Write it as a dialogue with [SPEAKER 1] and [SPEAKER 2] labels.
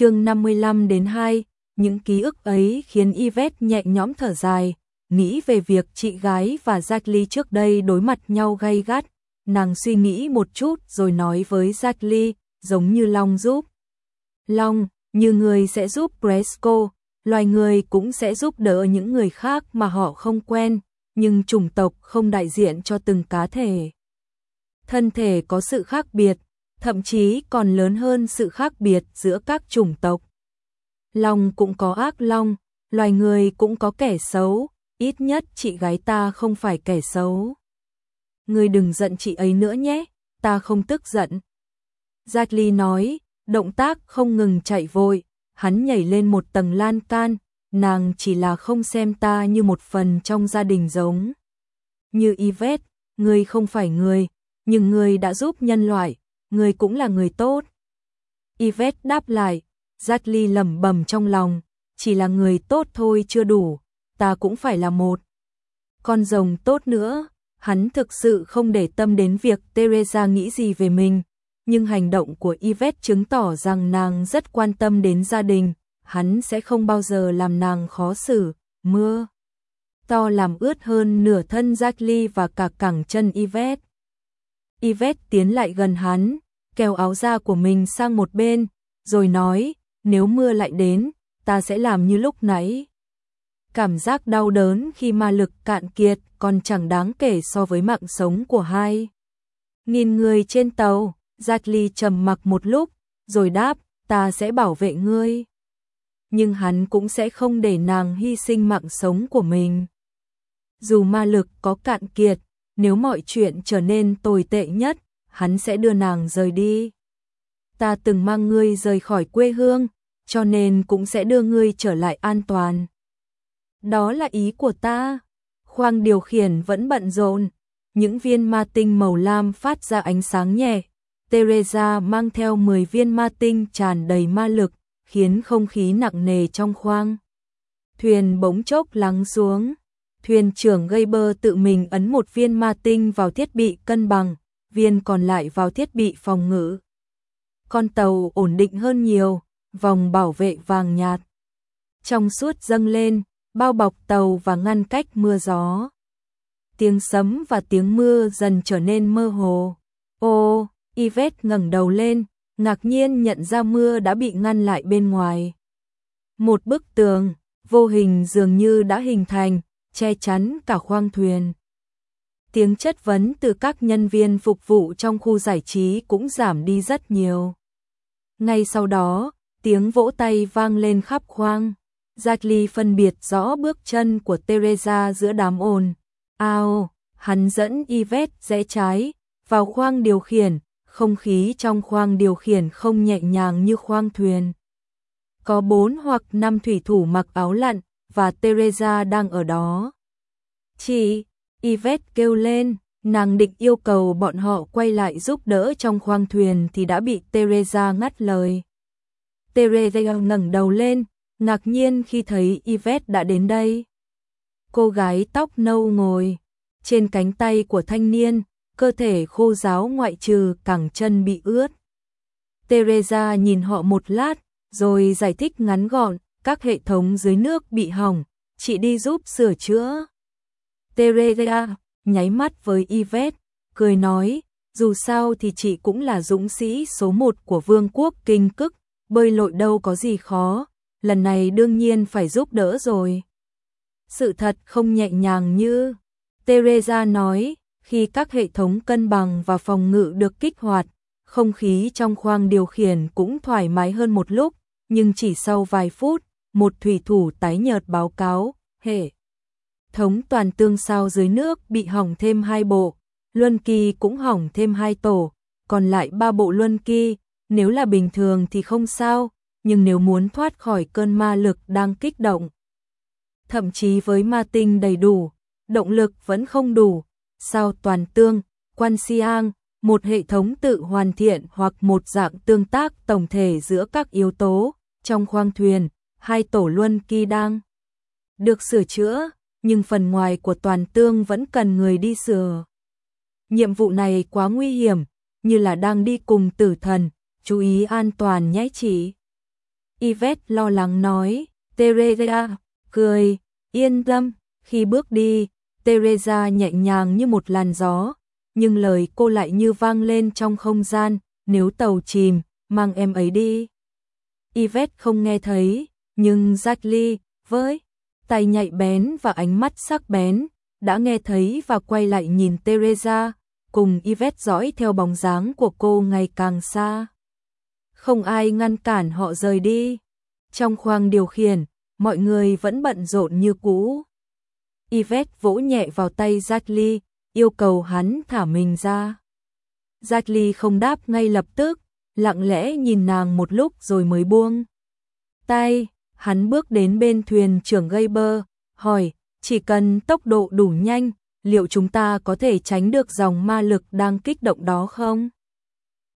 [SPEAKER 1] chương 55 đến 2, những ký ức ấy khiến Yvette nhẹ nhõm thở dài, nghĩ về việc chị gái và Jack trước đây đối mặt nhau gay gắt, nàng suy nghĩ một chút rồi nói với Jack giống như Long giúp. Long, như người sẽ giúp Bresco, loài người cũng sẽ giúp đỡ những người khác mà họ không quen, nhưng chủng tộc không đại diện cho từng cá thể. Thân thể có sự khác biệt, thậm chí còn lớn hơn sự khác biệt giữa các chủng tộc. Long cũng có ác long, loài người cũng có kẻ xấu, ít nhất chị gái ta không phải kẻ xấu. Người đừng giận chị ấy nữa nhé, ta không tức giận. Jack nói, động tác không ngừng chạy vội, hắn nhảy lên một tầng lan can, nàng chỉ là không xem ta như một phần trong gia đình giống. Như Yvette, người không phải người, nhưng người đã giúp nhân loại, người cũng là người tốt. Yvette đáp lại, Jack lẩm bẩm trong lòng, chỉ là người tốt thôi chưa đủ, ta cũng phải là một. Con rồng tốt nữa, hắn thực sự không để tâm đến việc Teresa nghĩ gì về mình, nhưng hành động của Yvette chứng tỏ rằng nàng rất quan tâm đến gia đình, hắn sẽ không bao giờ làm nàng khó xử, mưa. To làm ướt hơn nửa thân Jack và cả cẳng chân Yvette. Yvette tiến lại gần hắn, kéo áo da của mình sang một bên, rồi nói, nếu mưa lại đến, ta sẽ làm như lúc nãy. Cảm giác đau đớn khi ma lực cạn kiệt còn chẳng đáng kể so với mạng sống của hai. Nghìn người trên tàu, Jack trầm mặc một lúc, rồi đáp, ta sẽ bảo vệ ngươi. Nhưng hắn cũng sẽ không để nàng hy sinh mạng sống của mình. Dù ma lực có cạn kiệt, nếu mọi chuyện trở nên tồi tệ nhất, hắn sẽ đưa nàng rời đi. Ta từng mang ngươi rời khỏi quê hương, cho nên cũng sẽ đưa ngươi trở lại an toàn. Đó là ý của ta. Khoang điều khiển vẫn bận rộn, những viên ma tinh màu lam phát ra ánh sáng nhẹ. Teresa mang theo 10 viên ma tinh tràn đầy ma lực, khiến không khí nặng nề trong khoang. Thuyền bỗng chốc lắng xuống. Thuyền trưởng gây bơ tự mình ấn một viên ma tinh vào thiết bị cân bằng, viên còn lại vào thiết bị phòng ngự. Con tàu ổn định hơn nhiều, vòng bảo vệ vàng nhạt. Trong suốt dâng lên, bao bọc tàu và ngăn cách mưa gió. Tiếng sấm và tiếng mưa dần trở nên mơ hồ. Ô, Yvette ngẩng đầu lên, ngạc nhiên nhận ra mưa đã bị ngăn lại bên ngoài. Một bức tường, vô hình dường như đã hình thành, che chắn cả khoang thuyền. Tiếng chất vấn từ các nhân viên phục vụ trong khu giải trí cũng giảm đi rất nhiều. Ngay sau đó, tiếng vỗ tay vang lên khắp khoang. Jack phân biệt rõ bước chân của Teresa giữa đám ồn. Ao, hắn dẫn Yvette rẽ trái, vào khoang điều khiển, không khí trong khoang điều khiển không nhẹ nhàng như khoang thuyền. Có bốn hoặc năm thủy thủ mặc áo lặn, và Teresa đang ở đó. Chị, Yvette kêu lên, nàng định yêu cầu bọn họ quay lại giúp đỡ trong khoang thuyền thì đã bị Teresa ngắt lời. Teresa ngẩng đầu lên, ngạc nhiên khi thấy Yvette đã đến đây. Cô gái tóc nâu ngồi trên cánh tay của thanh niên, cơ thể khô ráo ngoại trừ cẳng chân bị ướt. Teresa nhìn họ một lát, rồi giải thích ngắn gọn, các hệ thống dưới nước bị hỏng, chị đi giúp sửa chữa. Teresa nháy mắt với Yvette, cười nói, dù sao thì chị cũng là dũng sĩ số một của vương quốc kinh cức, bơi lội đâu có gì khó, lần này đương nhiên phải giúp đỡ rồi. Sự thật không nhẹ nhàng như Teresa nói, khi các hệ thống cân bằng và phòng ngự được kích hoạt, không khí trong khoang điều khiển cũng thoải mái hơn một lúc, nhưng chỉ sau vài phút, một thủy thủ tái nhợt báo cáo, hệ thống toàn tương sao dưới nước bị hỏng thêm hai bộ, luân kỳ cũng hỏng thêm hai tổ, còn lại ba bộ luân kỳ, nếu là bình thường thì không sao, nhưng nếu muốn thoát khỏi cơn ma lực đang kích động, thậm chí với ma tinh đầy đủ, động lực vẫn không đủ, sao toàn tương, quan siang, một hệ thống tự hoàn thiện hoặc một dạng tương tác tổng thể giữa các yếu tố trong khoang thuyền, hai tổ luân kỳ đang được sửa chữa, nhưng phần ngoài của toàn tương vẫn cần người đi sửa. Nhiệm vụ này quá nguy hiểm, như là đang đi cùng tử thần, chú ý an toàn nhé chị. Yvette lo lắng nói, Teresa, cười, yên tâm, khi bước đi, Teresa nhẹ nhàng như một làn gió, nhưng lời cô lại như vang lên trong không gian, nếu tàu chìm, mang em ấy đi. Yvette không nghe thấy, nhưng Jackie, với tay nhạy bén và ánh mắt sắc bén, đã nghe thấy và quay lại nhìn Teresa, cùng Yvette dõi theo bóng dáng của cô ngày càng xa. Không ai ngăn cản họ rời đi. Trong khoang điều khiển, mọi người vẫn bận rộn như cũ. Yvette vỗ nhẹ vào tay Jackie, yêu cầu hắn thả mình ra. Jackie không đáp ngay lập tức, lặng lẽ nhìn nàng một lúc rồi mới buông. Tay, hắn bước đến bên thuyền trưởng gây bơ, hỏi, chỉ cần tốc độ đủ nhanh, liệu chúng ta có thể tránh được dòng ma lực đang kích động đó không?